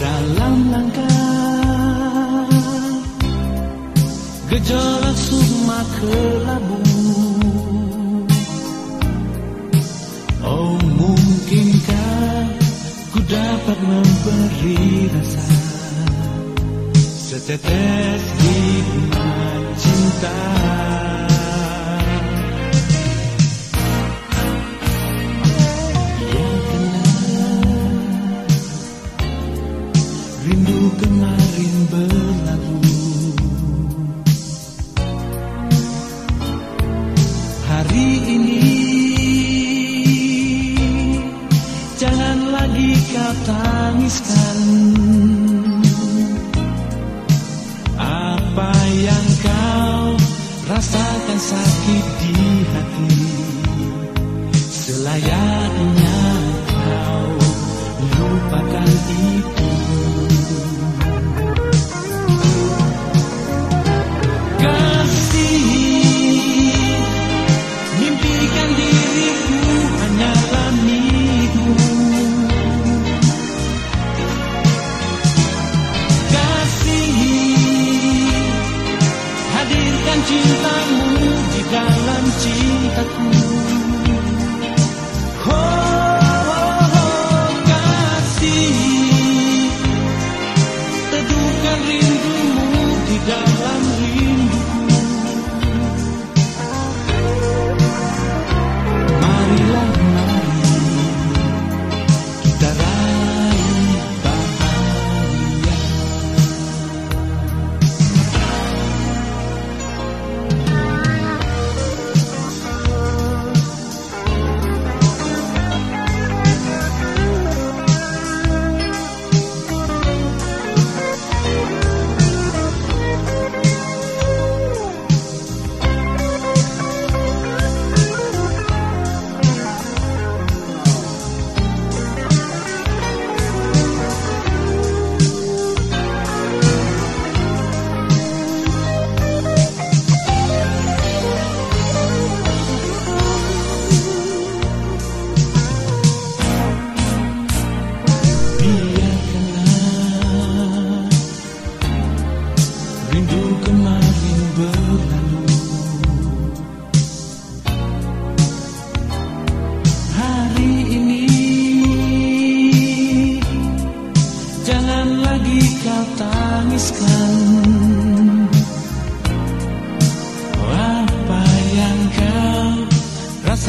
Dalam langkah Gejolak sukma kelabu. Oh mungkinkah ku dapat memberi rasa Setetes hikmat sakit di hati. Selayaknya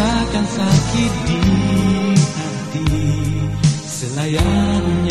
rasakan sakit di hati. Selayaknya